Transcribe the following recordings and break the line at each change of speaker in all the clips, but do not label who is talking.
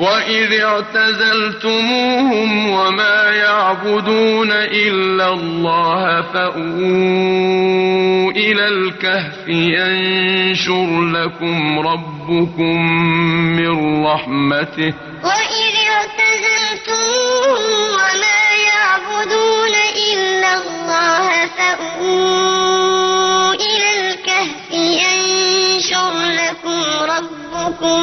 وَإِذِ اعْتَزَلْتُمُوهُمْ وَمَا يَعْبُدُونَ إِلَّا اللَّهَ فَأْوُوا إِلَى الْكَهْفِ يَنشُرْ لَكُمْ رَبُّكُم مِّن رَّحْمَتِهِ ۚ
وَإِذِ اعْتَزَلْتُمُوهُمْ وَمَا يَعْبُدُونَ إِلَّا اللَّهَ فَأْوُوا إِلَى الْكَهْفِ يَنشُرْ لَكُمْ رَبُّكُم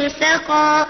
مِّرْفَقًا